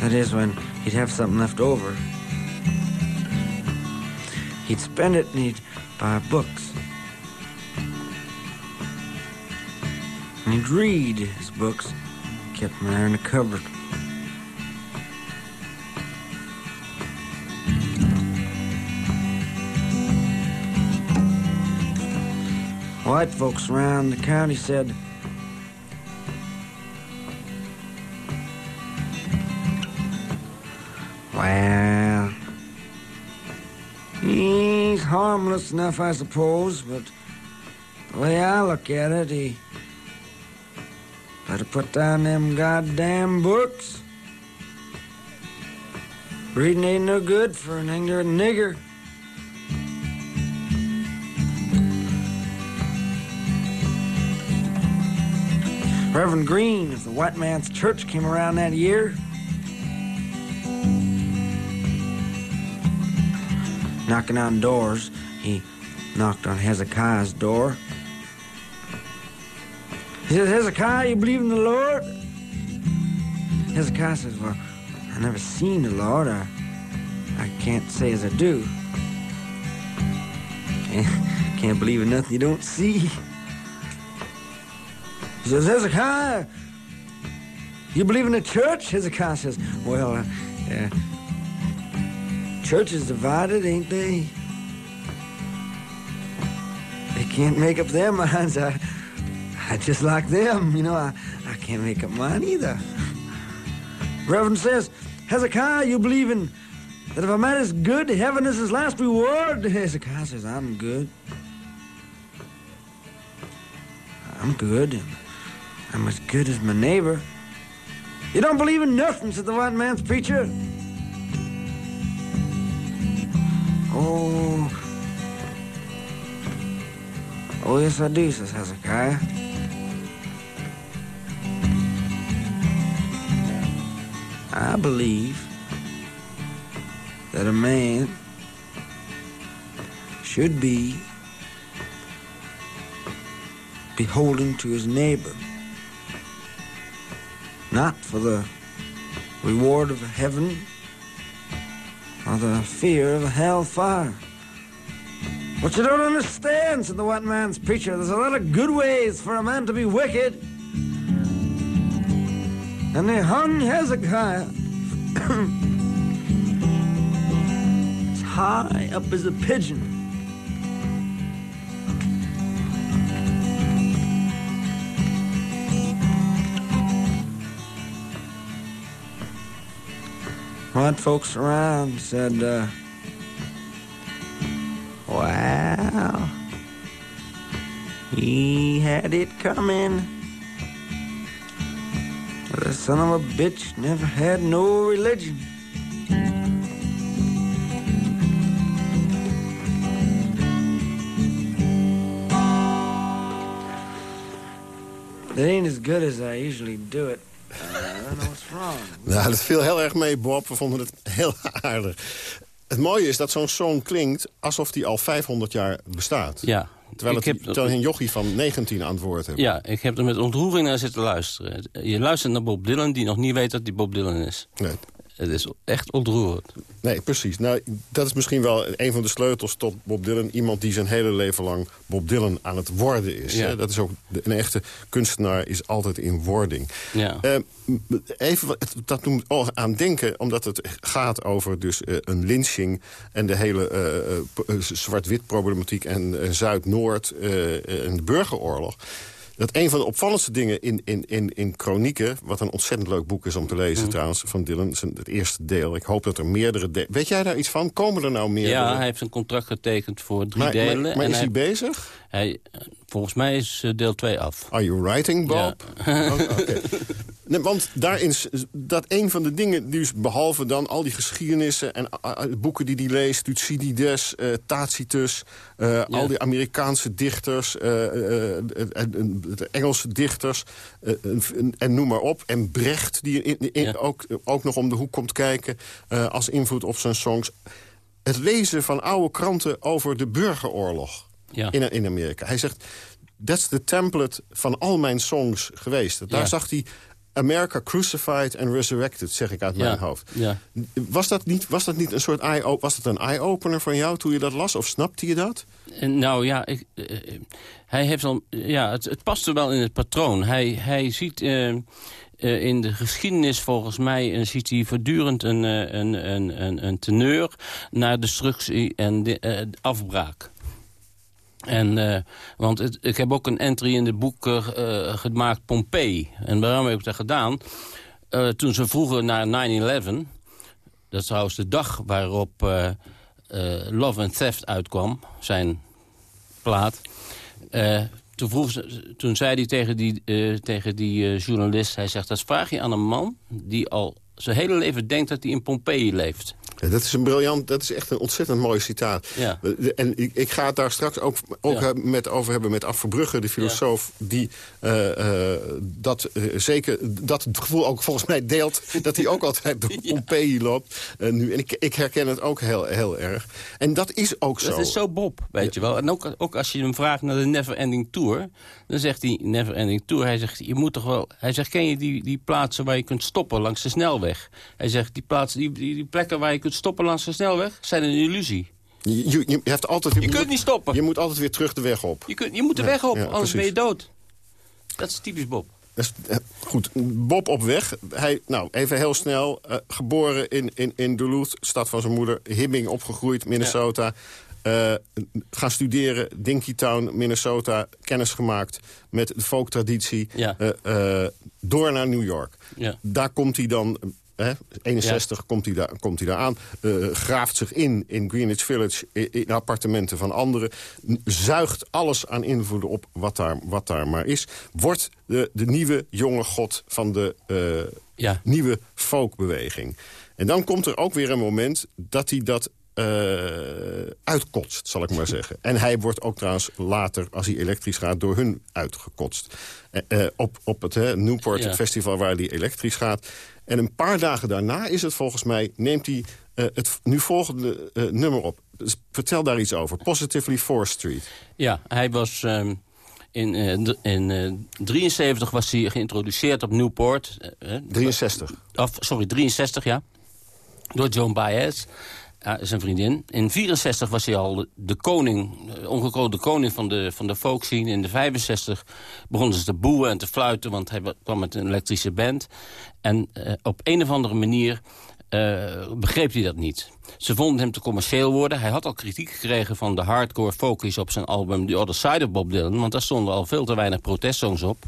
That is when he'd have something left over. He'd spend it and he'd buy books. And he'd read his books, kept them there in the cupboard. White folks around the county said, Well, he's harmless enough, I suppose, but the way I look at it, he better put down them goddamn books. Reading ain't no good for an ignorant nigger. Reverend Green of the White Man's Church came around that year. Knocking on doors, he knocked on Hezekiah's door. He says, Hezekiah, you believe in the Lord? Hezekiah says, well, I never seen the Lord. I, I can't say as I do. Can't, [laughs] can't believe in nothing you don't see. He says, Hezekiah, you believe in the church? Hezekiah says, well, uh, uh, church is divided, ain't they? They can't make up their [laughs] minds. I, I just like them, you know, I, I can't make up mine either. [laughs] Reverend says, Hezekiah, you believe in that if a man is good, heaven is his last reward? [laughs] Hezekiah says, I'm good. I'm good. I'm as good as my neighbor. You don't believe in nothing, said the white man's preacher. Oh. Oh, yes, I do, says Hezekiah. I believe that a man should be beholden to his neighbor, not for the reward of heaven or the fear of hellfire. What you don't understand, said the white man's preacher, there's a lot of good ways for a man to be wicked. And they hung Hezekiah [coughs] as high up as a pigeon. White folks around said, uh, Wow, he had it coming. The son of a bitch never had no religion. That ain't as good as I usually do it. [laughs] Uh, Nou, dat viel heel erg mee, Bob. We vonden het heel aardig. Het mooie is dat zo'n song klinkt alsof die al 500 jaar bestaat. Ja. Terwijl, ik het, heb, terwijl een jochie van 19 aan het woord hebt. Ja, ik heb er met ontroering naar zitten luisteren. Je luistert naar Bob Dylan die nog niet weet dat hij Bob Dylan is. Nee. Het is echt ontroerend. Nee, precies. Nou, dat is misschien wel een van de sleutels tot Bob Dylan. Iemand die zijn hele leven lang Bob Dylan aan het worden is. Ja. Hè? Dat is ook, een echte kunstenaar is altijd in wording. Ja. Eh, m- even, dat doet me aan denken, omdat het gaat over dus, eh, een lynching... en de hele eh, eh, zwart-wit problematiek en Zuid-Noord en de burgeroorlog. Dat een van de opvallendste dingen in, in, in, in Chronieken... wat een ontzettend leuk boek is om te lezen trouwens, van Dylan... zijn het eerste deel. Ik hoop dat er meerdere... de- Weet jij daar iets van? Komen er nou meerdere? Ja, hij heeft een contract getekend voor drie maar, delen. maar, maar en is hij hij, bezig? hij, volgens mij is eh, deel 2 af. Are you writing, Bob? [laughs] Oh, oké. Nee, want daarin is dat een van de dingen, dus behalve dan al die geschiedenissen en boeken die hij leest, Thucydides, eh, Tacitus, eh, al die Amerikaanse dichters, de Engelse dichters, en, noem maar op. En Brecht, die in, in- Ja. ook, ook nog om de hoek komt kijken als invloed op zijn songs. Het lezen van oude kranten over de burgeroorlog Ja. in, in Amerika. Hij zegt, that's the template van al mijn songs geweest. Daar Ja. zag hij America Crucified and Resurrected, zeg ik uit mijn hoofd. ja. Was dat niet, was dat niet een soort eye was dat een eye-opener van jou toen je dat las? Of snapte je dat? En Nou ja, ik, eh, eh, hij heeft al, ja het, het past er wel in het patroon. Hij, hij ziet eh, eh, in de geschiedenis volgens mij eh, ziet hij voortdurend een, eh, een, een, een, een teneur naar destructie en de, eh, afbraak. En, eh, want ik heb ook een entry in het boek eh, gemaakt, Pompeii. En waarom heb ik dat gedaan? Eh, toen ze vroegen naar 9-11... dat is trouwens de dag waarop Love and Theft uitkwam, zijn plaat... Toen, vroeg toen zei hij tegen die, tegen die journalist... hij zegt, dat vraag je aan een man die al zijn hele leven denkt dat hij in Pompeii leeft. Ja, dat is een briljant, dat is echt een ontzettend mooi citaat. Ja. En ik, ik ga het daar straks ook, ook Ja. met over hebben met Af Verbrugge, de filosoof... die eh, eh, dat eh, zeker dat gevoel ook volgens mij deelt... dat hij ook [laughs] altijd door Pompeii loopt. nu. En ik, ik herken het ook heel, heel erg. En dat is ook zo. Dat is zo Bob, weet je wel. En ook, ook als je hem vraagt naar de Never Ending Tour... dan zegt hij, Never Ending Tour, hij zegt, je moet toch wel... Hij zegt, ken je die, die plaatsen waar je kunt stoppen langs de snelweg? Hij zegt, die, plaatsen, die, die, die plekken waar je kunt stoppen langs de snelweg... zijn een illusie. Je, je, je hebt altijd, Je kunt niet stoppen. Je moet altijd weer terug de weg op. Je, kunt, je moet de Ja, weg op, ja, anders ben je dood. Dat is typisch Bob. Dat is, eh, goed, Bob op weg. Hij, nou, even heel snel. eh, geboren in, in, in Duluth, stad van zijn moeder. Hibbing opgegroeid, Minnesota. Eh, gaan studeren, Dinkytown, Minnesota. Kennis gemaakt met de folktraditie. Ja. Eh, eh, door naar New York. Ja. Daar komt hij dan... Hè, 61 komt, hij daar, komt hij daar aan. graaft zich in in Greenwich Village. In, in appartementen van anderen. Zuigt alles aan invloeden op wat daar, wat daar maar is. Wordt de, de nieuwe jonge god van de Ja. nieuwe folkbeweging. En dan komt er ook weer een moment dat hij dat eh, uitkotst, zal ik maar [laughs] zeggen. En hij wordt ook trouwens later, als hij elektrisch gaat, door hun uitgekotst. Eh, eh, op, op het hè, Newport Ja. Festival waar hij elektrisch gaat. En een paar dagen daarna is het volgens mij... neemt hij het nu volgende nummer op. Dus vertel daar iets over. Positively 4th Street. Ja, hij was... ehm, in in eh, 73 was hij geïntroduceerd op Newport. eh, eh, 63. Of, sorry, 63, ja. Door Joan Baez, uh, zijn vriendin. In 64 was hij al de, koning, de ongekroonde koning van de, van de folk scene. In de 65 begonnen ze te boeien en te fluiten, want hij wa- kwam met een elektrische band. En eh, op een of andere manier eh, begreep hij dat niet. Ze vonden hem te commercieel worden. Hij had al kritiek gekregen van de hardcore folkies op zijn album The Other Side of Bob Dylan. Want daar stonden al veel te weinig protestsongs op.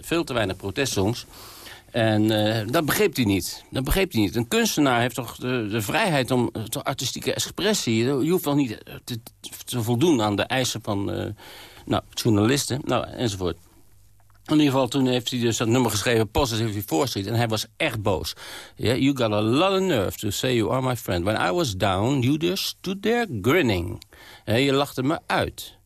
Veel te weinig protestsongs. En eh, dat begreep hij niet. Dat begreep hij niet. Een kunstenaar heeft toch de, de vrijheid om eh, tot artistieke expressie. Je hoeft wel niet te, te voldoen aan de eisen van eh, nou, journalisten nou, enzovoort. In ieder geval, toen heeft hij dus dat nummer geschreven, Positively 4th Street. En hij was echt boos. You got a lot of nerve to say you are my friend. When I was down, you just stood there grinning. Eh, je lachte me uit.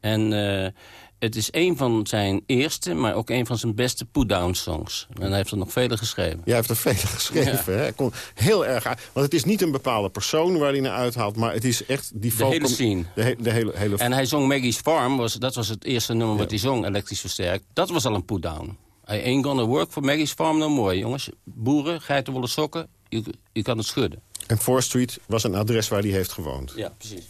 En eh, het is een van zijn eerste, maar ook een van zijn beste put-down songs. En hij heeft er nog vele geschreven. Jij heeft er vele geschreven. Hè? Hij kon heel erg uit. Want het is niet een bepaalde persoon waar hij naar uithaalt... maar het is echt die De hele scene. De, he- de hele, hele En hij zong Maggie's Farm, was, dat was het eerste nummer wat hij zong, elektrisch versterkt. Dat was al een put-down. I ain't gonna work for Maggie's Farm no more. Jongens, boeren, geitenwolle sokken, je, je kan het schudden. En 4th Street was een adres waar hij heeft gewoond. Ja, precies.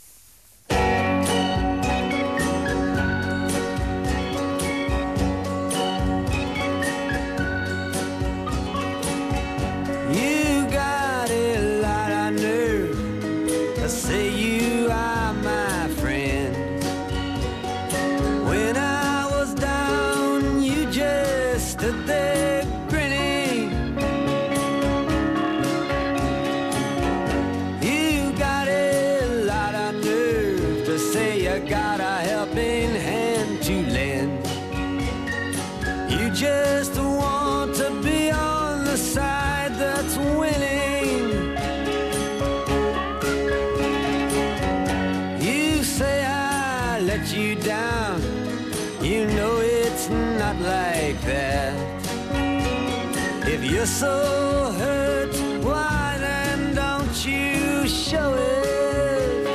So hurt, why then don't you show it?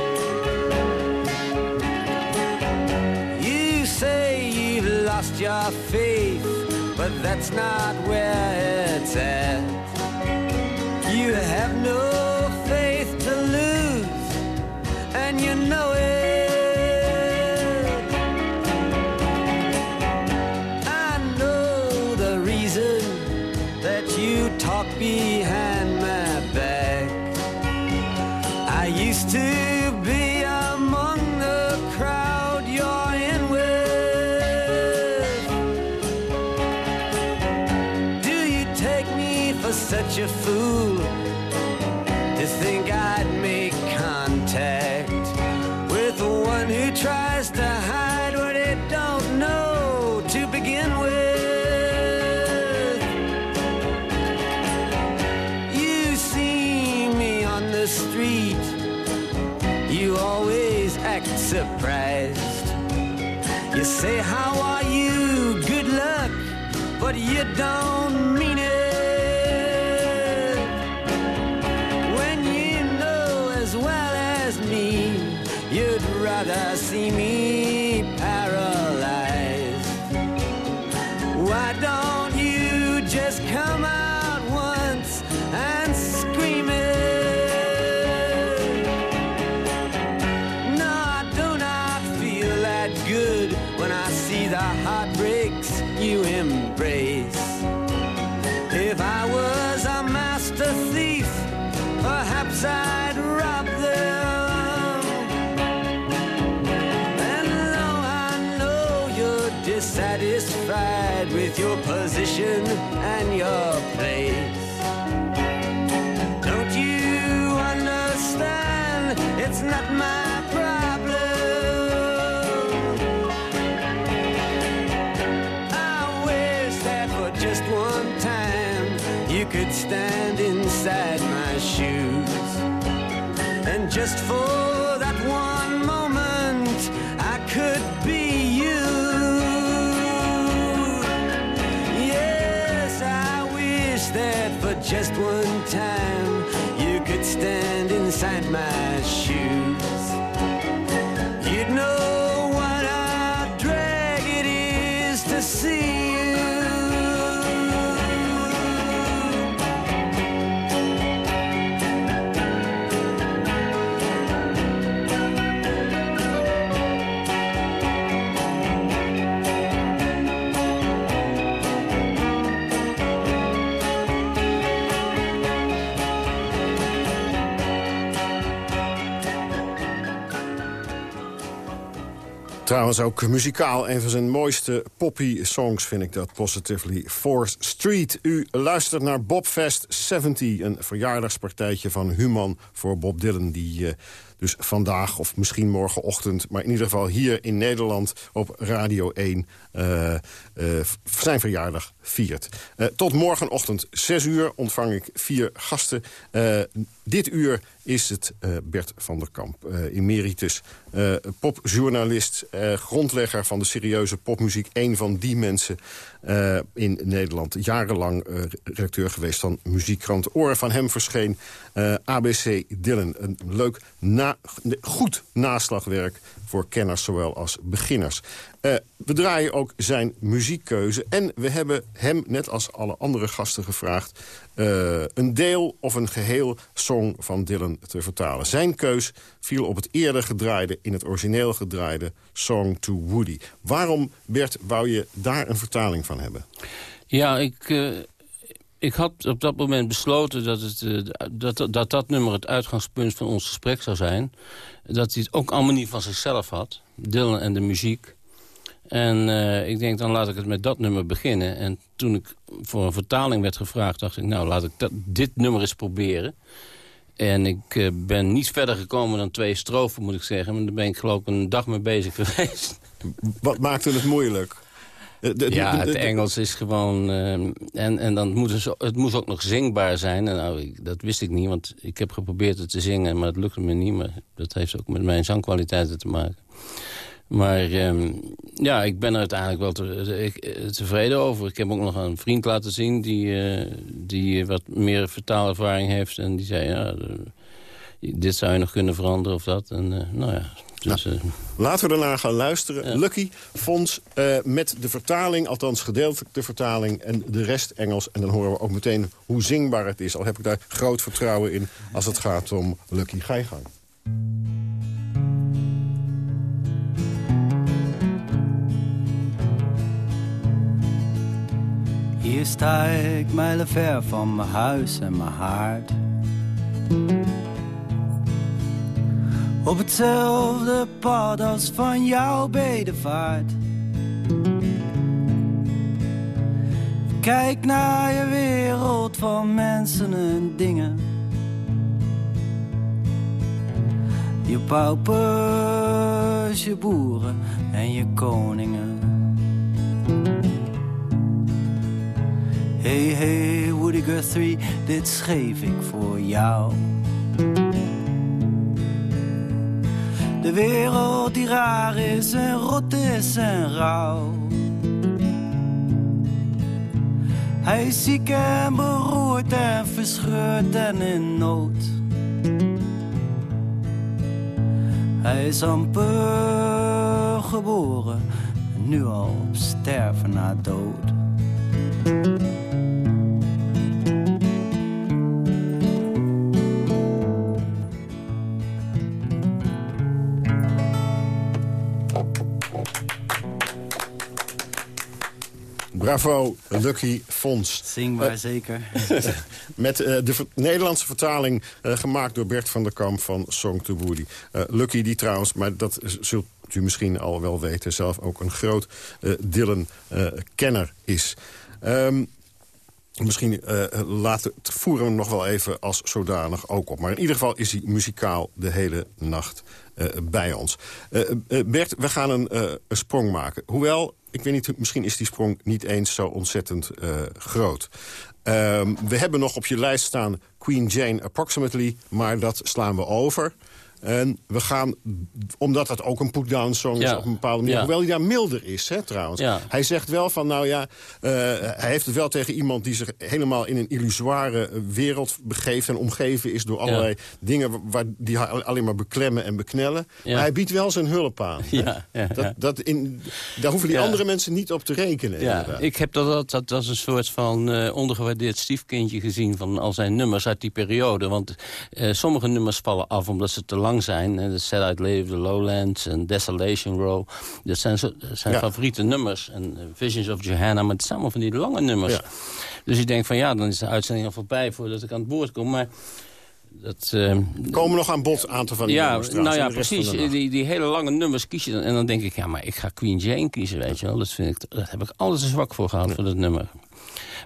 You say you've lost your faith, but that's not where it's at. Act surprised. You say, How are you? Good luck, but you don't Trouwens ook muzikaal een van zijn mooiste poppy songs vind ik dat. Positively 4th Street. U luistert naar Bobfest 70, een verjaardagspartijtje van Human voor Bob Dylan... die eh, dus vandaag of misschien morgenochtend... maar in ieder geval hier in Nederland op Radio 1 eh, eh, zijn verjaardag viert. Eh, tot morgenochtend 6 uur ontvang ik vier gasten. Dit uur is het Bert van der Kamp, emeritus. popjournalist, grondlegger van de serieuze popmuziek. Een van die mensen eh, in Nederland. Jarenlang eh, redacteur geweest van Muziekkrant. Oren van hem verscheen eh, ABC Dylan. Een leuk, na, goed naslagwerk voor kenners zowel als beginners. Eh, we draaien ook zijn muziekkeuze. En we hebben hem, net als alle andere gasten, gevraagd... eh, een deel of een geheel song van Dylan te vertalen. Zijn keus viel op het eerder gedraaide, in het origineel gedraaide... Song to Woody. Waarom, Bert, wou je daar een vertaling van hebben? Ja, ik, eh, ik had op dat moment besloten dat, het, dat, dat dat nummer het uitgangspunt van ons gesprek zou zijn. Dat hij het ook allemaal niet van zichzelf had. Dylan en de muziek. En eh, ik denk, dan laat ik het met dat nummer beginnen. En toen ik voor een vertaling werd gevraagd, dacht ik... nou, laat ik dat, dit nummer eens proberen. En ik eh, ben niet verder gekomen dan twee strofen, moet ik zeggen. Maar daar ben ik geloof ik een dag mee bezig [laughs] geweest. Wat maakte het moeilijk? Eh, de- de- Ja, het Engels is gewoon... eh, en en dan moet het, het moest ook nog zingbaar zijn. En nou, ik, dat wist ik niet, want ik heb geprobeerd het te zingen... maar het lukte me niet. Maar dat heeft ook met mijn zangkwaliteiten te maken. Maar ehm, ja, ik ben er uiteindelijk wel te- ik, eh, tevreden over. Ik heb ook nog een vriend laten zien... die, eh, die wat meer vertaalervaring heeft. En die zei, ja, eh, dit zou je nog kunnen veranderen of dat. En nou ja, dus... eh, Laten we ernaar gaan luisteren. Lucky Fonds met de vertaling, althans gedeeltelijk de vertaling... en de rest Engels. En dan horen we ook meteen hoe zingbaar het is. Al heb ik daar groot vertrouwen in als het gaat om Lucky. Ga je gang. Hier sta ik mijlen ver van mijn huis en mijn haard. Op hetzelfde pad als van jouw bedevaart. Kijk naar je wereld van mensen en dingen. Je paupers, je boeren en je koningen. Hey, hey, Woody Guthrie, dit schreef ik voor jou. De wereld die raar is en rot is en rauw. Hij is ziek en beroerd en verscheurd en in nood. Hij is amper geboren en nu al op sterven na dood. Bravo, Lucky Fons. Zingbaar Eh, zeker. [laughs] Met eh, de ver- Nederlandse vertaling eh, gemaakt door Bert van der Kamp van Song to Woody. Lucky die trouwens, maar dat zult u misschien al wel weten... zelf ook een groot Dylan-kenner is. Ehm, Misschien eh, laten, voeren we hem nog wel even als zodanig ook op. Maar in ieder geval is hij muzikaal de hele nacht bij ons. Eh, eh, Bert, we gaan een, eh, sprong maken. Hoewel, ik weet niet, misschien is die sprong niet eens zo ontzettend eh, groot. Ehm, we hebben nog op je lijst staan Queen Jane Approximately... maar dat slaan we over... En we gaan, omdat dat ook een put-down song is Ja. op een bepaalde manier... Ja. hoewel hij daar milder is, hè, trouwens. Ja. Hij zegt wel van, nou ja, eh, hij heeft het wel tegen iemand... die zich helemaal in een illusoire wereld begeeft... en omgeven is door allerlei dingen wa- waar, die alleen maar beklemmen en beknellen. Maar hij biedt wel zijn hulp aan. hè. [laughs] Ja, ja, Dat, dat in, daar hoeven die andere mensen niet op te rekenen. Ja, ik heb dat, dat, dat als een soort van eh, ondergewaardeerd stiefkindje gezien... van al zijn nummers uit die periode. Want eh, sommige nummers vallen af omdat ze te lang zijn. En Set Out Live, The Lowlands en Desolation Row. Dat zijn, zo, dat zijn Ja. favoriete nummers. En eh, Visions of Johanna, maar het zijn allemaal van die lange nummers. Ja. Dus ik denk van ja, dan is de uitzending al voorbij voordat ik aan het woord kom. Maar dat... eh, Komen nog aan bod aantal van die ja, nummers nou ja, de precies. de. Die, die hele lange nummers kies je dan. En dan denk ik, ja, maar ik ga Queen Jane kiezen, weet je wel. Dat, vind ik, dat heb ik altijd te zwak voor gehad, voor dat nummer.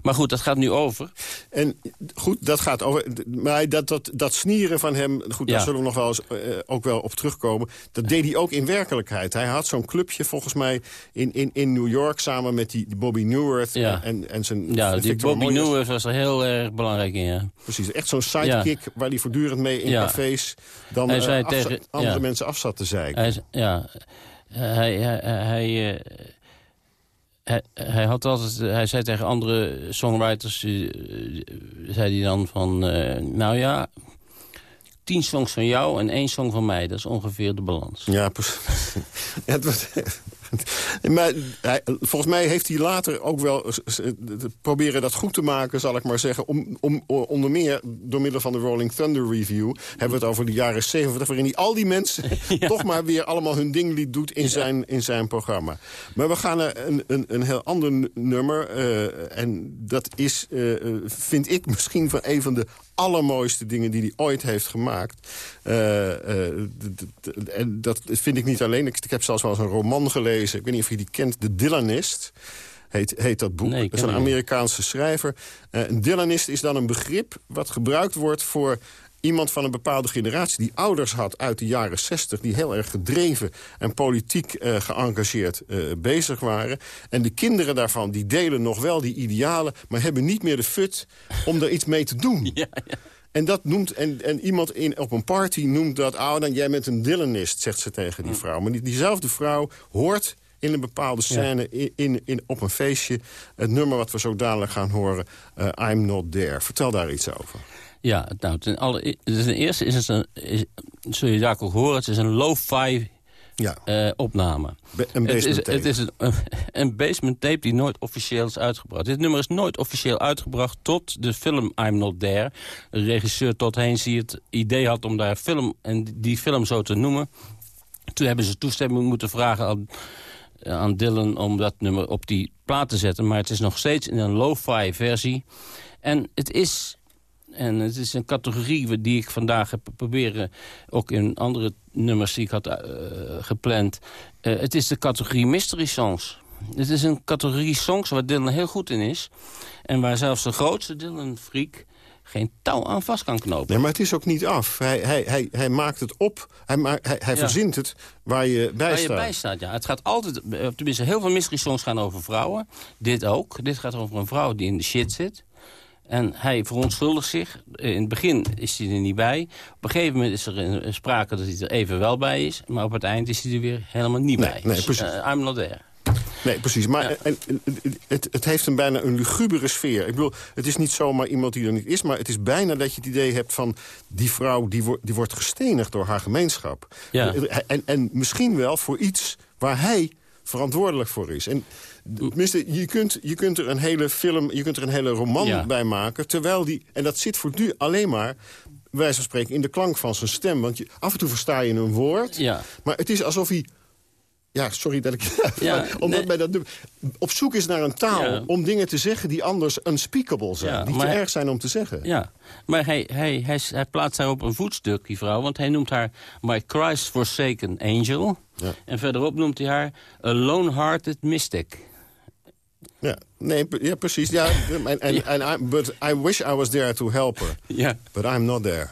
Maar goed, dat gaat nu over. En goed, dat gaat over. Maar dat, dat, dat snieren van hem, goed, daar Ja. zullen we nog wel eens eh, ook wel op terugkomen. Dat deed hij ook in werkelijkheid. Hij had zo'n clubje volgens mij in, in, in New York samen met die, Bobby Newworth Ja. en, en zijn Ja, die Victor Bobby Moyes. Newell was er heel erg belangrijk in, ja. Precies, echt zo'n sidekick waar hij voortdurend mee in cafés dan Hij eh, zei afza- tegen- andere mensen af zat te zeiken. Hij, ja, hij, hij, hij, eh, hij, had altijd, hij zei tegen andere songwriters, eh, zei hij dan van, eh, nou ja, tien songs van jou en één song van mij, dat is ongeveer de balans. Ja, precies. [laughs] Het was- [laughs] maar hij, volgens mij heeft hij later ook wel eh, eh, proberen dat goed te maken, zal ik maar zeggen. Om, om, onder meer door middel van de Rolling Thunder Review... hebben we het over de jaren 70, waarin hij al die mensen [laughs] [laughs] toch maar weer allemaal hun ding liet doet in, zijn, in zijn programma. Maar we gaan naar een, een, een heel ander nummer. eh, en dat is, vind ik, misschien van een van de allermooiste dingen die hij ooit heeft gemaakt. Eh, eh, en dat vind ik niet alleen. Ik, ik heb zelfs wel eens een roman gelezen. Ik weet niet of je die kent. De Dylanist heet, heet dat boek. Nee, dat is een. Amerikaanse schrijver. Eh, een Dylanist is dan een begrip wat gebruikt wordt voor iemand van een bepaalde generatie... die ouders had uit de jaren 60... die heel erg gedreven en politiek eh, geëngageerd eh, bezig waren. En de kinderen daarvan die delen nog wel die idealen... maar hebben niet meer de fut om er iets mee te doen. [laughs] Ja, ja. En, dat noemt, en, en iemand in, op een party noemt dat... oh, dan jij bent een Dylanist, zegt ze tegen die vrouw. Maar die, diezelfde vrouw hoort in een bepaalde scène in, in, in, op een feestje... het nummer wat we zo dadelijk gaan horen, eh, I'm Not There. Vertel daar iets over. Ja, nou, ten, alle, ten eerste is het een, is, zul je daar ook horen, het is een lo-fi Ja, eh, opname. be- een Het is, basement tape. het is een, een basement tape die nooit officieel is uitgebracht. Dit nummer is nooit officieel uitgebracht tot de film I'm Not There. De regisseur Todd Haynes die het idee had om daar film en die film zo te noemen. Toen hebben ze toestemming moeten vragen aan, aan Dylan om dat nummer op die plaat te zetten. Maar het is nog steeds in een lo-fi versie. En het is... En het is een categorie die ik vandaag heb proberen... ook in andere nummers die ik had eh, gepland. Eh, het is de categorie mystery songs. Het is een categorie songs waar Dylan heel goed in is. En waar zelfs de grootste Dylan-freak geen touw aan vast kan knopen. Nee, maar het is ook niet af. Hij, hij, hij, hij maakt het op. Hij, ma hij, hij Ja. verzint het waar je bij Waar je staat. bij staat, ja. Het gaat altijd, eh, tenminste heel veel mystery songs gaan over vrouwen. Dit ook. Dit gaat over een vrouw die in de shit zit. En hij verontschuldigt zich. In het begin is hij er niet bij. Op een gegeven moment is er een- sprake dat hij er even wel bij is. Maar op het eind is hij er weer helemaal niet Nee, bij. nee, Dus, precies. eh, I'm not there. Nee, precies. Maar en, en, het, het heeft een bijna een lugubere sfeer. Ik bedoel, het is niet zomaar iemand die er niet is... maar het is bijna dat je het idee hebt van... die vrouw die, wo- die wordt gestenigd door haar gemeenschap. Ja. En, en misschien wel voor iets waar hij verantwoordelijk voor is. En tenminste, je kunt, je kunt er een hele film, je kunt er een hele roman Ja. bij maken... terwijl die, en dat zit voortdurend alleen maar... wijze van spreken in de klank van zijn stem. Want je, af en toe versta je een woord... Ja. maar het is alsof hij ja, sorry dat ik... Ja, [laughs] omdat nee. bij dat, op zoek is naar een taal Ja. om dingen te zeggen die anders unspeakable zijn. Ja, die te erg zijn om te zeggen. Ja, maar hij, hij, hij, hij plaatst haar op een voetstuk, die vrouw. Want hij noemt haar My Christ Forsaken Angel. En verderop noemt hij haar A Lone-Hearted Mystic. Ja, nee, ja precies. Ja, [laughs] en, en I, but I wish I was there to help her. Ja. But I'm not there.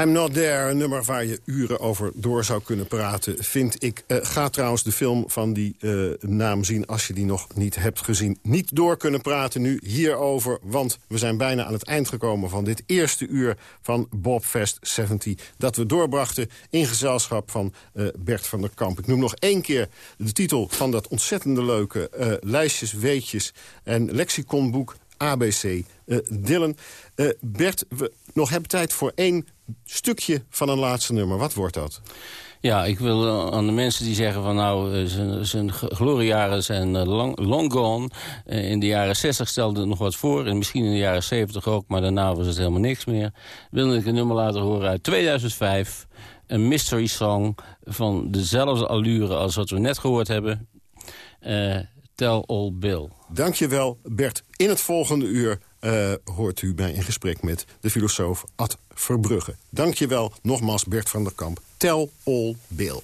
I'm Not There, een nummer waar je uren over door zou kunnen praten, vind ik. Uh, ga trouwens de film van die uh, naam zien als je die nog niet hebt gezien. Niet door kunnen praten nu hierover, want we zijn bijna aan het eind gekomen... van dit eerste uur van Bobfest 70... dat we doorbrachten in gezelschap van uh, Bert van der Kamp. Ik noem nog één keer de titel van dat ontzettende leuke... lijstjes, weetjes en lexiconboek ABC Dylan. Bert, we nog hebben tijd voor één stukje van een laatste nummer. Wat wordt dat? Ja, ik wil eh, aan de mensen die zeggen van nou, eh, zijn, zijn gloriejaren zijn eh, long, long gone. In de jaren 60 stelde het nog wat voor en misschien in de jaren 70 ook, maar daarna was het helemaal niks meer. Wil ik een nummer laten horen uit 2005. Een mystery song van dezelfde allure als wat we net gehoord hebben. Uh, Tell All Bill. Dankjewel Bert. In het volgende uur uh, hoort u mij in gesprek met de filosoof Ad Verbrugge. Dank je wel nogmaals Bert van der Kamp. Tell all Bill.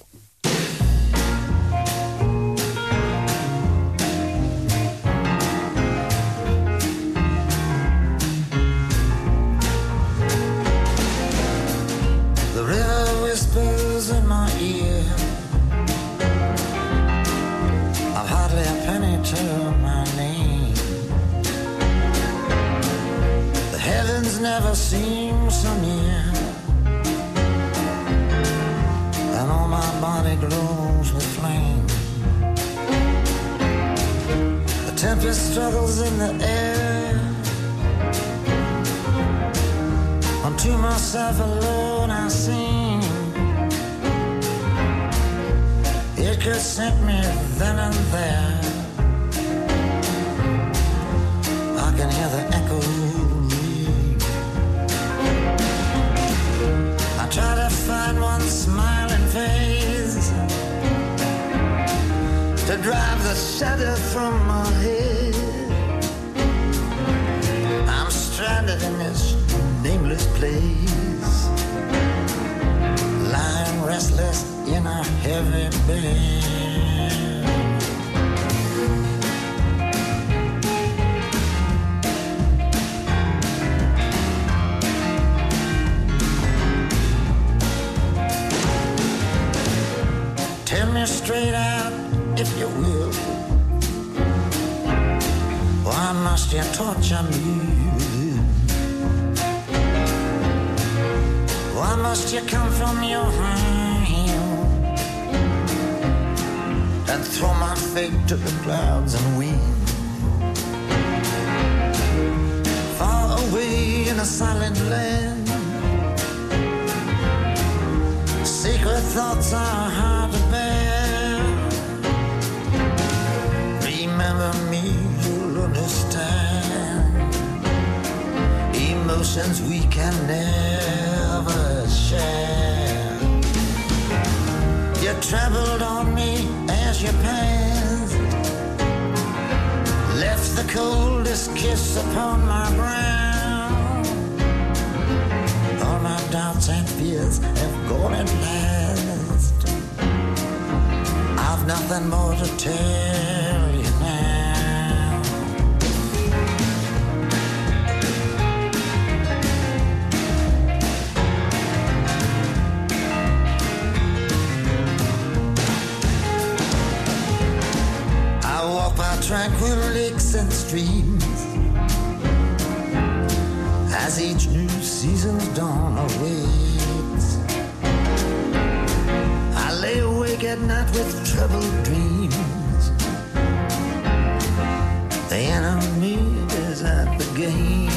Tempest struggles in the air. Unto myself alone I sing. It could sink me then and there. I can hear the echo ring. I try to find one smiling face To drive the shadow from my head. I'm stranded in this nameless place Lying restless in a heavy bed. Tell me straight out if you will Why must you torture me? Why must you come from your hand and throw my fate to the clouds and wind? Far away in a silent land, secret thoughts are hard Remember me, you'll understand emotions we can never share. You traveled on me as you passed, left the coldest kiss upon my brow. All my doubts and fears have gone at last. I've nothing more to tell tranquil lakes and streams as each new season's dawn awaits. I lay awake at night with troubled dreams. The enemy is at the gate.